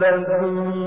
تدخلوا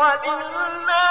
وبالله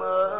ما